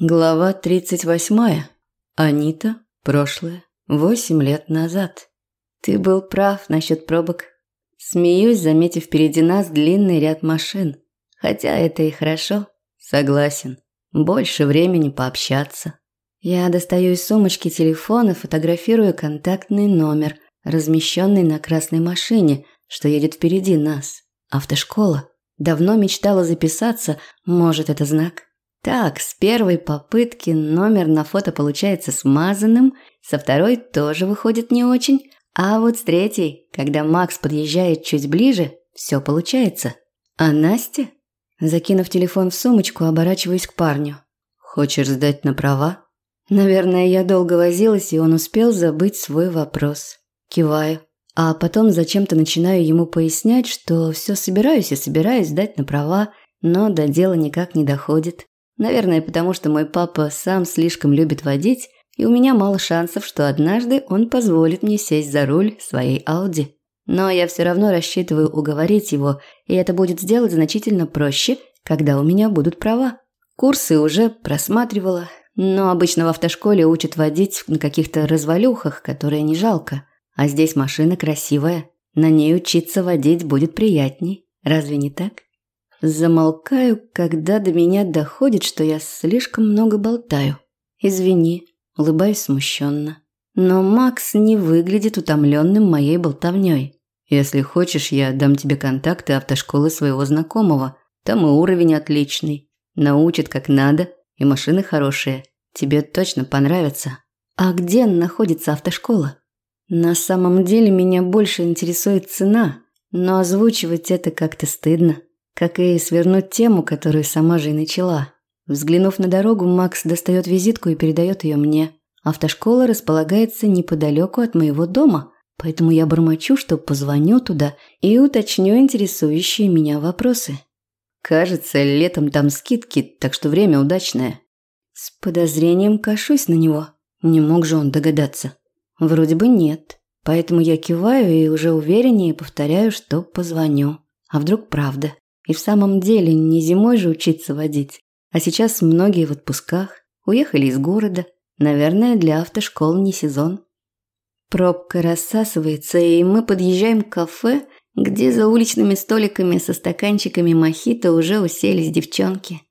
Глава 38. Анита. Прошлое. Восемь лет назад. Ты был прав насчет пробок. Смеюсь, заметив впереди нас длинный ряд машин. Хотя это и хорошо. Согласен. Больше времени пообщаться. Я достаю из сумочки телефон и фотографирую контактный номер, размещенный на красной машине, что едет впереди нас. Автошкола. Давно мечтала записаться, может, это знак. Так, с первой попытки номер на фото получается смазанным, со второй тоже выходит не очень, а вот с третьей, когда Макс подъезжает чуть ближе, все получается. А Настя? Закинув телефон в сумочку, оборачиваюсь к парню. «Хочешь сдать на права?» Наверное, я долго возилась, и он успел забыть свой вопрос. Киваю. А потом зачем-то начинаю ему пояснять, что все собираюсь и собираюсь сдать на права, но до дела никак не доходит. Наверное, потому что мой папа сам слишком любит водить, и у меня мало шансов, что однажды он позволит мне сесть за руль своей Ауди. Но я все равно рассчитываю уговорить его, и это будет сделать значительно проще, когда у меня будут права. Курсы уже просматривала, но обычно в автошколе учат водить на каких-то развалюхах, которые не жалко. А здесь машина красивая, на ней учиться водить будет приятней. Разве не так? Замолкаю, когда до меня доходит, что я слишком много болтаю. Извини, улыбаюсь смущенно. Но Макс не выглядит утомленным моей болтовней. Если хочешь, я дам тебе контакты автошколы своего знакомого. Там и уровень отличный. Научат как надо, и машины хорошие. Тебе точно понравятся. А где находится автошкола? На самом деле меня больше интересует цена, но озвучивать это как-то стыдно. Как и свернуть тему, которую сама же и начала. Взглянув на дорогу, Макс достает визитку и передает ее мне. Автошкола располагается неподалеку от моего дома, поэтому я бормочу, что позвоню туда и уточню интересующие меня вопросы. Кажется, летом там скидки, так что время удачное. С подозрением кашусь на него. Не мог же он догадаться. Вроде бы нет. Поэтому я киваю и уже увереннее повторяю, что позвоню. А вдруг правда? И в самом деле не зимой же учиться водить. А сейчас многие в отпусках, уехали из города. Наверное, для автошкол не сезон. Пробка рассасывается, и мы подъезжаем к кафе, где за уличными столиками со стаканчиками мохито уже уселись девчонки.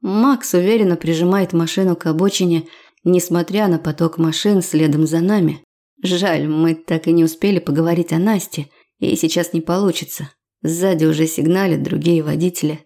Макс уверенно прижимает машину к обочине, несмотря на поток машин следом за нами. Жаль, мы так и не успели поговорить о Насте, и сейчас не получится. Сзади уже сигналят другие водители.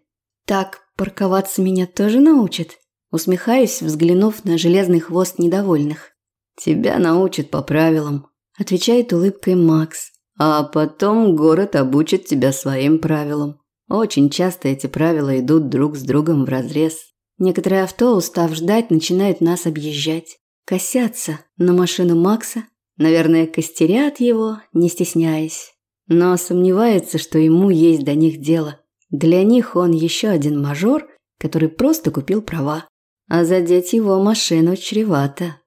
Так, парковаться меня тоже научат? Усмехаюсь, взглянув на железный хвост недовольных. Тебя научат по правилам, отвечает улыбкой Макс. А потом город обучит тебя своим правилам. Очень часто эти правила идут друг с другом вразрез. Некоторые авто, устав ждать, начинают нас объезжать. Косятся на машину Макса, наверное, костерят его, не стесняясь но сомневается, что ему есть до них дело. Для них он еще один мажор, который просто купил права. А задеть его машину чревато.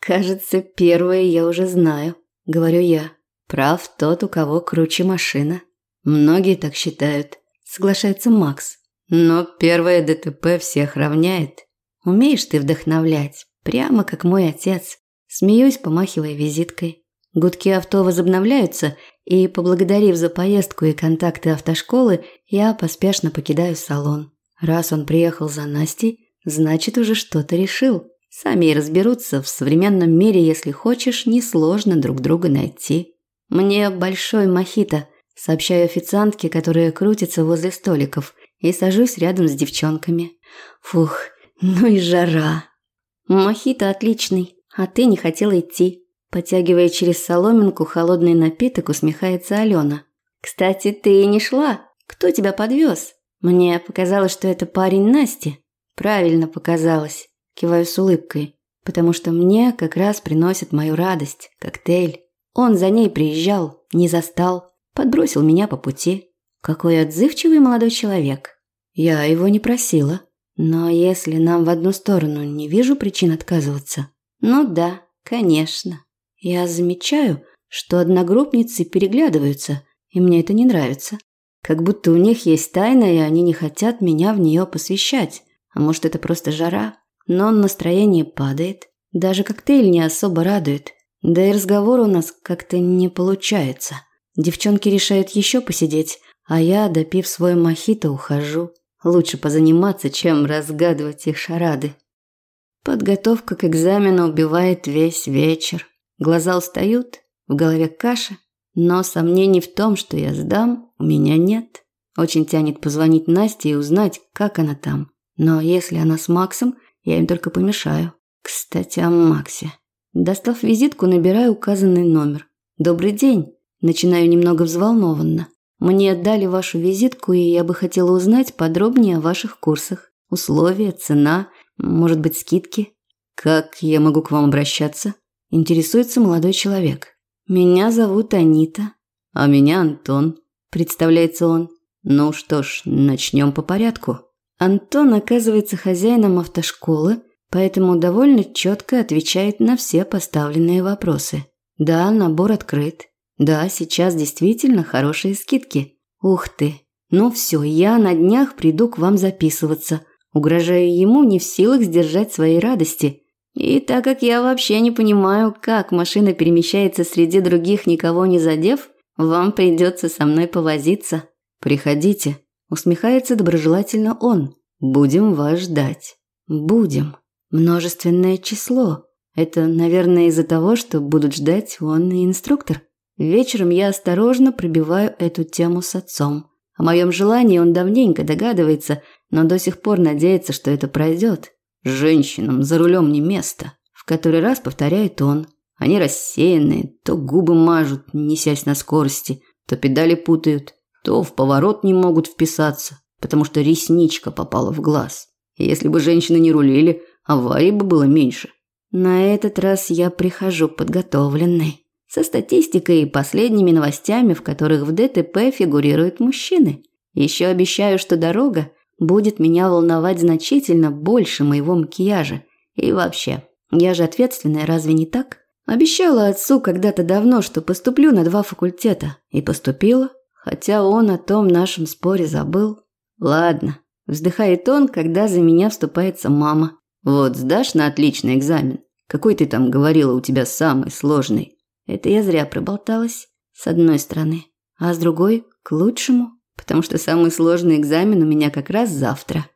Кажется, первое я уже знаю, говорю я. Прав тот, у кого круче машина. Многие так считают, соглашается Макс. Но первое ДТП всех равняет. Умеешь ты вдохновлять, прямо как мой отец. Смеюсь, помахивая визиткой. Гудки авто возобновляются, и, поблагодарив за поездку и контакты автошколы, я поспешно покидаю салон. Раз он приехал за Настей, значит уже что-то решил. Сами и разберутся, в современном мире, если хочешь, несложно друг друга найти. Мне большой мохито, сообщаю официантке, которая крутится возле столиков, и сажусь рядом с девчонками. Фух, ну и жара. Мохито отличный, а ты не хотела идти. Потягивая через соломинку холодный напиток, усмехается Алена. «Кстати, ты не шла. Кто тебя подвез? Мне показалось, что это парень Насти». «Правильно показалось», – киваю с улыбкой, «потому что мне как раз приносит мою радость, коктейль. Он за ней приезжал, не застал, подбросил меня по пути. Какой отзывчивый молодой человек. Я его не просила. Но если нам в одну сторону, не вижу причин отказываться. Ну да, конечно». Я замечаю, что одногруппницы переглядываются, и мне это не нравится. Как будто у них есть тайна, и они не хотят меня в нее посвящать. А может, это просто жара? но настроение падает. Даже коктейль не особо радует. Да и разговор у нас как-то не получается. Девчонки решают еще посидеть, а я, допив свой мохито, ухожу. Лучше позаниматься, чем разгадывать их шарады. Подготовка к экзамену убивает весь вечер. Глаза устают, в голове каша, но сомнений в том, что я сдам, у меня нет. Очень тянет позвонить Насте и узнать, как она там. Но если она с Максом, я им только помешаю. Кстати, о Максе. Достав визитку, набираю указанный номер. «Добрый день». Начинаю немного взволнованно. Мне отдали вашу визитку, и я бы хотела узнать подробнее о ваших курсах. Условия, цена, может быть, скидки. Как я могу к вам обращаться? Интересуется молодой человек. Меня зовут Анита. А меня Антон. Представляется он. Ну что ж, начнем по порядку. Антон оказывается хозяином автошколы, поэтому довольно четко отвечает на все поставленные вопросы. Да, набор открыт. Да, сейчас действительно хорошие скидки. Ух ты. Ну все, я на днях приду к вам записываться. Угрожаю ему не в силах сдержать своей радости. И так как я вообще не понимаю, как машина перемещается среди других, никого не задев, вам придется со мной повозиться. Приходите. Усмехается доброжелательно он. Будем вас ждать. Будем. Множественное число. Это, наверное, из-за того, что будут ждать он и инструктор. Вечером я осторожно пробиваю эту тему с отцом. О моем желании он давненько догадывается, но до сих пор надеется, что это пройдет. Женщинам за рулем не место. В который раз повторяет он. Они рассеянные, то губы мажут, несясь на скорости, то педали путают, то в поворот не могут вписаться, потому что ресничка попала в глаз. Если бы женщины не рулили, аварий бы было меньше. На этот раз я прихожу подготовленной со статистикой и последними новостями, в которых в ДТП фигурируют мужчины. Еще обещаю, что дорога будет меня волновать значительно больше моего макияжа. И вообще, я же ответственная, разве не так? Обещала отцу когда-то давно, что поступлю на два факультета. И поступила, хотя он о том нашем споре забыл. Ладно, вздыхает он, когда за меня вступается мама. Вот сдашь на отличный экзамен. Какой ты там говорила у тебя самый сложный? Это я зря проболталась, с одной стороны, а с другой – к лучшему, потому что самый сложный экзамен у меня как раз завтра.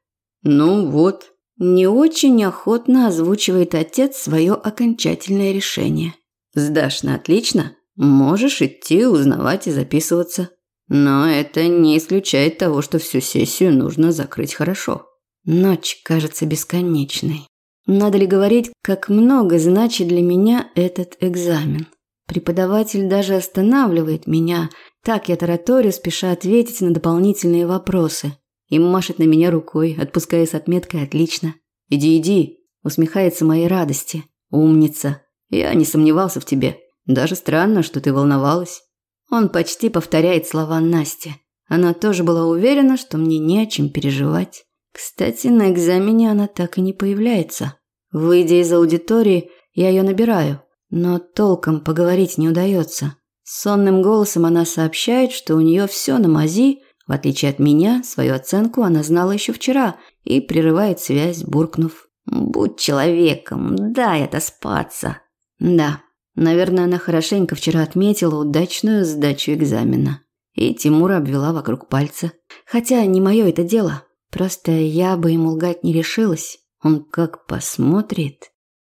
Ну вот. Не очень охотно озвучивает отец свое окончательное решение. Сдашь на отлично, можешь идти узнавать и записываться. Но это не исключает того, что всю сессию нужно закрыть хорошо. Ночь кажется бесконечной. Надо ли говорить, как много значит для меня этот экзамен? Преподаватель даже останавливает меня. Так я тараторю, спеша ответить на дополнительные вопросы. И машет на меня рукой, отпуская с отметкой «отлично». «Иди, иди», усмехается моей радости. «Умница. Я не сомневался в тебе. Даже странно, что ты волновалась». Он почти повторяет слова Насти. Она тоже была уверена, что мне не о чем переживать. Кстати, на экзамене она так и не появляется. Выйдя из аудитории, я ее набираю но толком поговорить не удается. Сонным голосом она сообщает, что у нее все на мази, в отличие от меня, свою оценку она знала еще вчера и прерывает связь, буркнув. «Будь человеком, дай отоспаться». Да, наверное, она хорошенько вчера отметила удачную сдачу экзамена. И Тимура обвела вокруг пальца. Хотя не мое это дело. Просто я бы ему лгать не решилась. Он как посмотрит.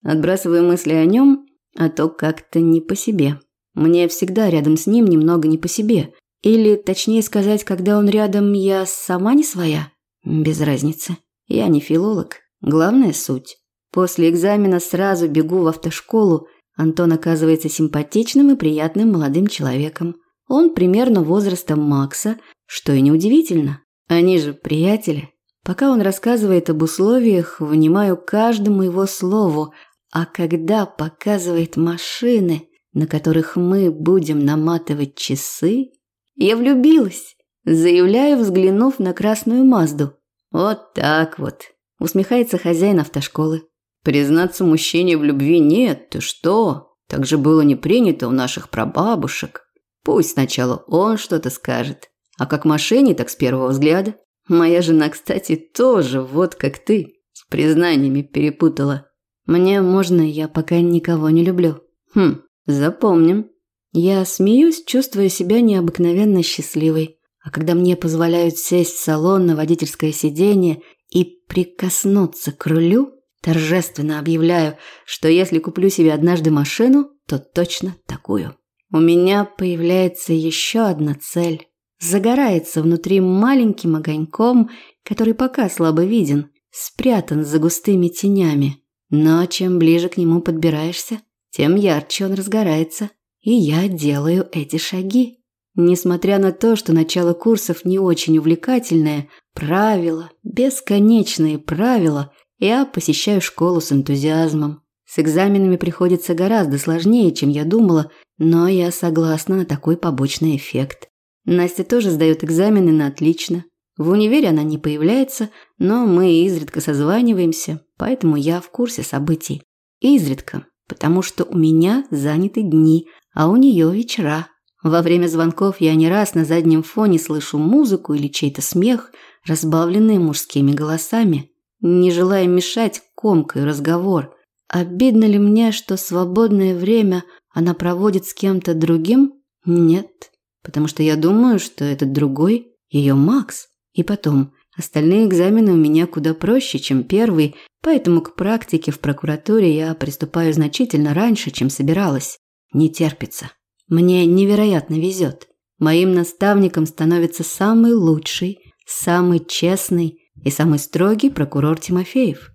Отбрасывая мысли о нем, а то как-то не по себе. Мне всегда рядом с ним немного не по себе. Или, точнее сказать, когда он рядом, я сама не своя. Без разницы. Я не филолог. Главная суть. После экзамена сразу бегу в автошколу. Антон оказывается симпатичным и приятным молодым человеком. Он примерно возраста Макса, что и неудивительно. Они же приятели. Пока он рассказывает об условиях, внимаю каждому его слову, а когда показывает машины, на которых мы будем наматывать часы, я влюбилась, заявляю, взглянув на красную Мазду. Вот так вот, усмехается хозяин автошколы. Признаться мужчине в любви нет, ты что? Так же было не принято у наших прабабушек. Пусть сначала он что-то скажет, а как машине, так с первого взгляда. Моя жена, кстати, тоже вот как ты. с признаниями перепутала. Мне можно, я пока никого не люблю. Хм, запомним. Я смеюсь, чувствуя себя необыкновенно счастливой. А когда мне позволяют сесть в салон на водительское сиденье и прикоснуться к рулю, торжественно объявляю, что если куплю себе однажды машину, то точно такую. У меня появляется еще одна цель. Загорается внутри маленьким огоньком, который пока слабо виден, спрятан за густыми тенями. Но чем ближе к нему подбираешься, тем ярче он разгорается. И я делаю эти шаги. Несмотря на то, что начало курсов не очень увлекательное, правила, бесконечные правила, я посещаю школу с энтузиазмом. С экзаменами приходится гораздо сложнее, чем я думала, но я согласна на такой побочный эффект. Настя тоже сдает экзамены на отлично. В универе она не появляется, но мы изредка созваниваемся, поэтому я в курсе событий. Изредка, потому что у меня заняты дни, а у нее вечера. Во время звонков я не раз на заднем фоне слышу музыку или чей-то смех, разбавленный мужскими голосами. Не желая мешать, комкой разговор. Обидно ли мне, что свободное время она проводит с кем-то другим? Нет, потому что я думаю, что этот другой – ее Макс. И потом, остальные экзамены у меня куда проще, чем первый, поэтому к практике в прокуратуре я приступаю значительно раньше, чем собиралась. Не терпится. Мне невероятно везет. Моим наставником становится самый лучший, самый честный и самый строгий прокурор Тимофеев.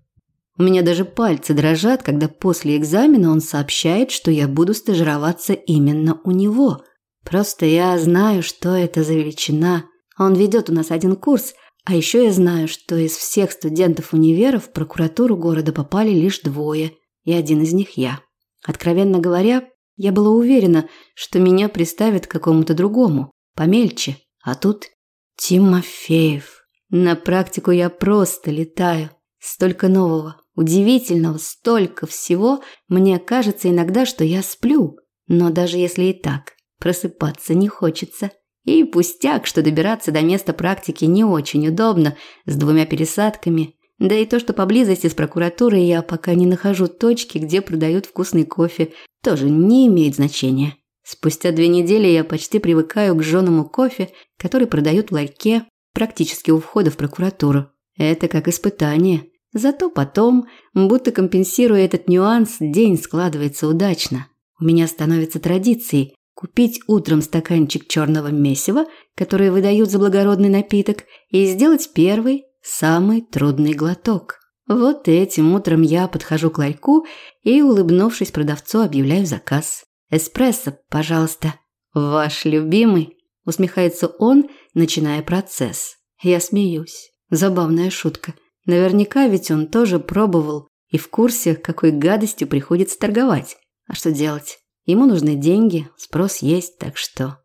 У меня даже пальцы дрожат, когда после экзамена он сообщает, что я буду стажироваться именно у него. Просто я знаю, что это за величина. Он ведет у нас один курс, а еще я знаю, что из всех студентов универа в прокуратуру города попали лишь двое, и один из них я. Откровенно говоря, я была уверена, что меня приставят к какому-то другому, помельче, а тут Тимофеев. На практику я просто летаю. Столько нового, удивительного, столько всего. Мне кажется иногда, что я сплю. Но даже если и так, просыпаться не хочется. И пустяк, что добираться до места практики не очень удобно, с двумя пересадками. Да и то, что поблизости с прокуратурой я пока не нахожу точки, где продают вкусный кофе, тоже не имеет значения. Спустя две недели я почти привыкаю к жженому кофе, который продают в ларьке практически у входа в прокуратуру. Это как испытание. Зато потом, будто компенсируя этот нюанс, день складывается удачно. У меня становится традицией купить утром стаканчик черного месива, который выдают за благородный напиток, и сделать первый, самый трудный глоток. Вот этим утром я подхожу к ларьку и, улыбнувшись продавцу, объявляю заказ. «Эспрессо, пожалуйста». «Ваш любимый?» – усмехается он, начиная процесс. Я смеюсь. Забавная шутка. Наверняка ведь он тоже пробовал и в курсе, какой гадостью приходится торговать. А что делать? Ему нужны деньги, спрос есть, так что...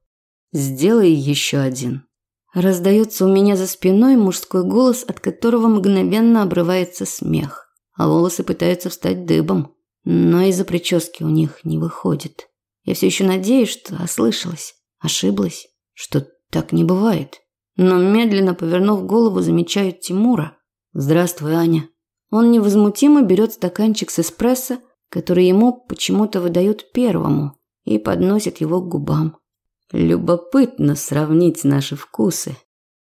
Сделай еще один. Раздается у меня за спиной мужской голос, от которого мгновенно обрывается смех. А волосы пытаются встать дыбом. Но из-за прически у них не выходит. Я все еще надеюсь, что ослышалась, ошиблась, что так не бывает. Но медленно повернув голову, замечаю Тимура. «Здравствуй, Аня». Он невозмутимо берет стаканчик с эспрессо, который ему почему-то выдают первому, и подносит его к губам. Любопытно сравнить наши вкусы.